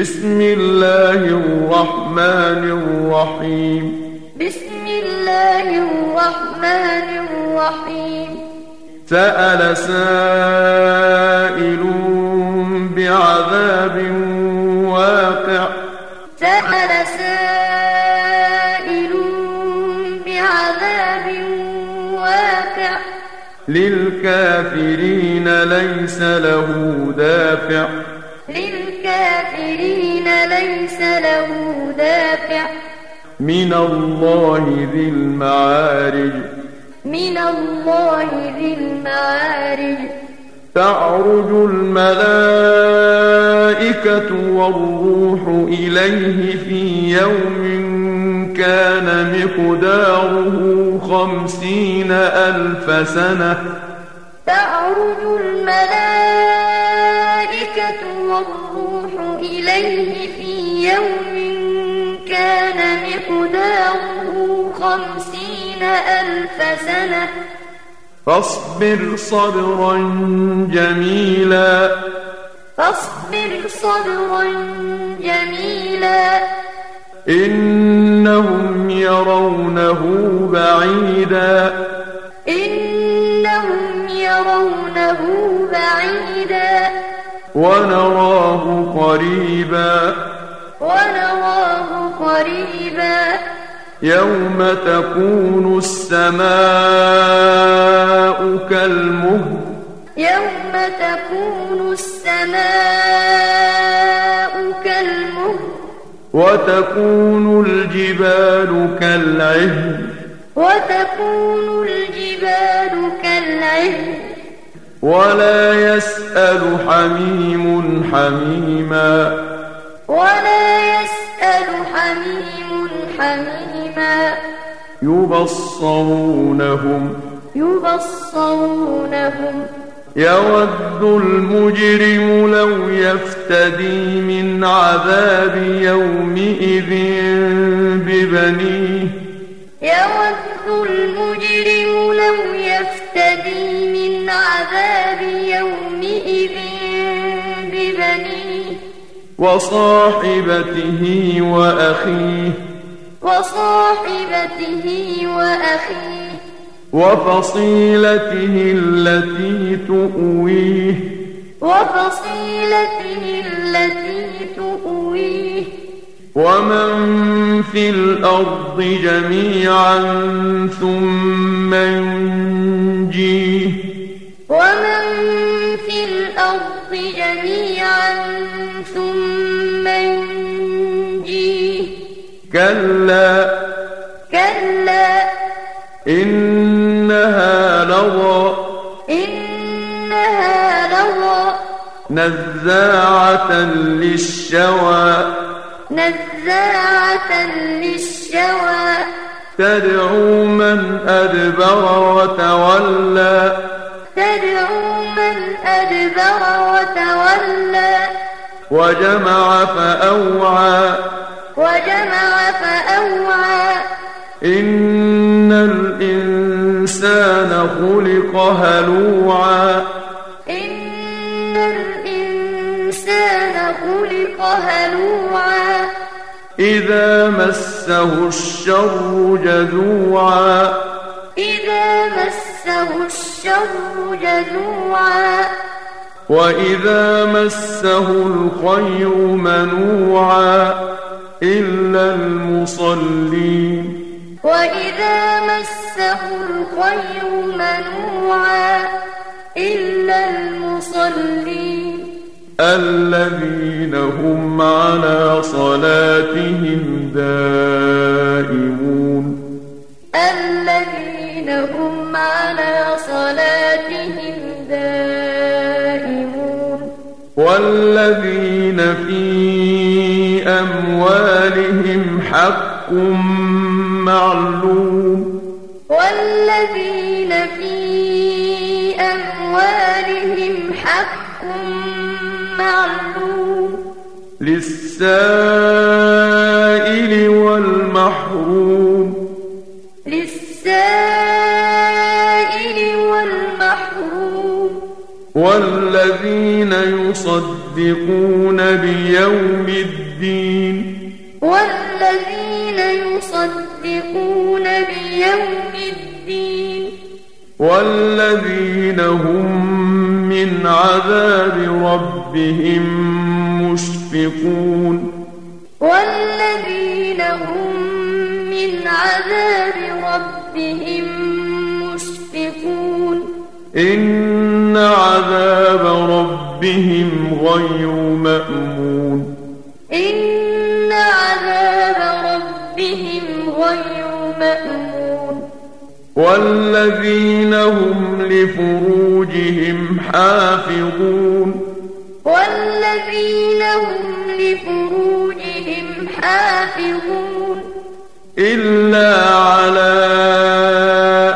بسم الله الرحمن الرحيم. بسم الله الرحمن الرحيم. سأل سائل بعذاب واقع. سأل سائل بعذاب واقع. للكافرين ليس له دافع. للكافرين ليس له دافع. من الله ذي المعارج. من الله ذي المعارج. تعرج الملائكة والروح إليه في يوم كان مقداره خمسين ألف سنة. تعرج الملائكة والروح إليه في يوم كان مقداره خمسين ألف سنة. فاصبر صبرا جميلا. فاصبر صبرا جميلا. إنهم يرونه بعيدا. ونراه قريبا. ونراه قريبا. يوم تكون السماء كالمهل. يوم تكون السماء كالمهل. وتكون الجبال كالعهن. وتكون الجبال كالعهن. ولا يسأل حميم حميما. ولا يسأل حميم حميما. يبصرونهم. يبصرونهم. يود المجرم لو يفتدي من عذاب يومئذ ببنيه. يود المجرم لو يفتدي عذاب يومئذ ببنيه وصاحبته وأخيه وصاحبته وأخيه وفصيلته التي تؤويه وفصيلته التي تؤويه ومن في الأرض جميعا ثم ينجيه ومن في الأرض جميعا ثم ينجيه. كلا. كلا. إنها لظى. إنها لظى. نزاعة للشوى. نزاعة للشوى. تدعو من أدبر وتولى. أدبر وتولى. وجمع فأوعى. وجمع فأوعى. إن الإنسان خلق هلوعا. إن الإنسان خلق هلوعا. إذا مسه الشر جزوعا. إذا مسه الشر جزوعا. وإذا مسه الخير منوعا إلا المصلين وإذا مسه الخير منوعا إلا المصلين الذين هم على صلاتهم دائمون الذين هم على صلاتهم والذين في أموالهم حق معلوم والذين في أموالهم حق معلوم للسائل والمحروم للسائل والمحروم والذين يصدقون بيوم الدين. والذين يصدقون بيوم الدين. والذين هم من عذاب ربهم مشفقون. والذين هم من عذاب ربهم مشفقون. إن عذاب ربهم غير مأمون. إن عذاب ربهم غير مأمون. والذين هم لفروجهم حافظون. والذين هم لفروجهم حافظون. إلا على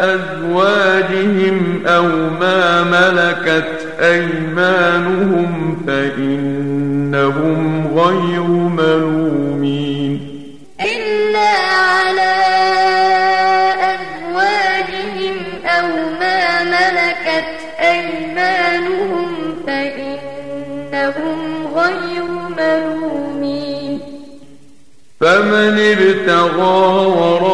أزواجهم أو ما ملكت أيمانهم فإنهم غير ملومين. إلا على أزواجهم أو ما ملكت أيمانهم فإنهم غير ملومين. فمن ابتغى وراء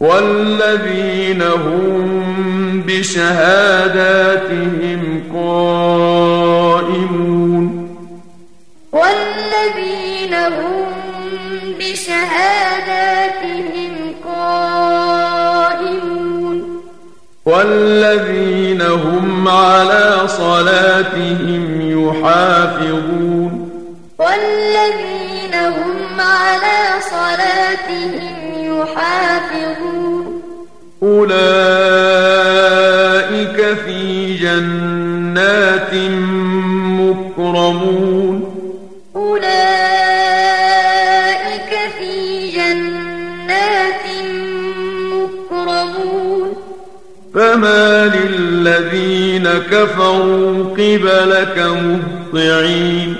والذين هم بشهاداتهم قائمون. والذين هم بشهاداتهم قائمون. والذين هم على صلاتهم يحافظون. والذين هم على صلاتهم يحافظون. أولئك في جنات مكرمون. أولئك في جنات مكرمون. فما للذين كفروا قبلك مهطعين.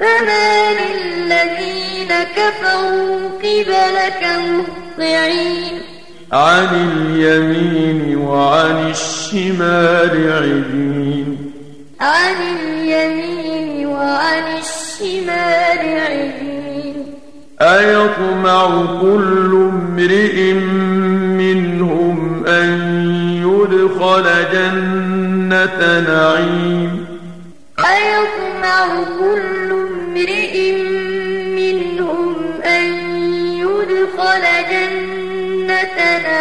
فما للذين كفروا قبلك مهطعين عن اليمين وعن الشمال عدين. عن اليمين وعن الشمال عدين. أيطمع كل امرئ منهم أن يدخل جنة نعيم. أيطمع كل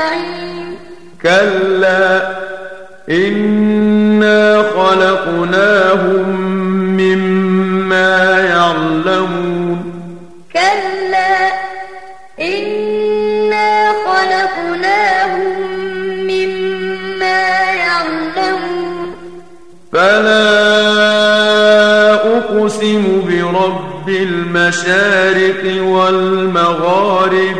نعيم كلا إنا خلقناهم مما يعلمون. كلا إنا خلقناهم مما يعلمون. فلا أقسم برب المشارق والمغارب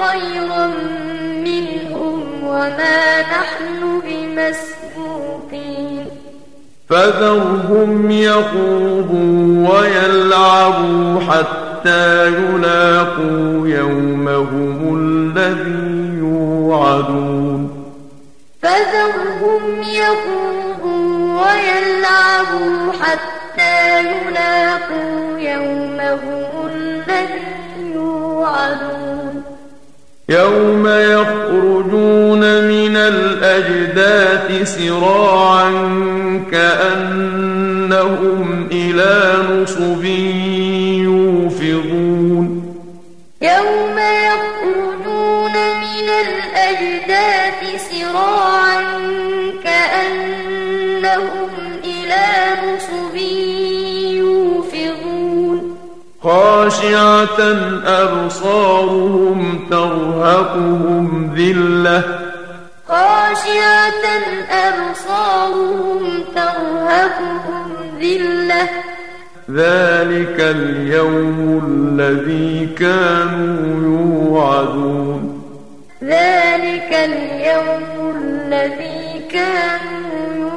خيرا منهم وما نحن بمسبوقين. فذرهم يخوضوا ويلعبوا حتى يلاقوا يومهم الذي يوعدون. فذرهم يخوضوا ويلعبوا حتى يلاقوا يومهم الذي يوعدون. يوم يخرجون من الأجداث سراعا كأنهم إلى نصب يوفضون يوم يخرجون من الأجداث سراعا خاشعة أبصارهم ترهقهم ذلة. خاشعة أبصارهم ترهقهم ذلة. ذلك اليوم الذي كانوا يوعدون. ذلك اليوم الذي كانوا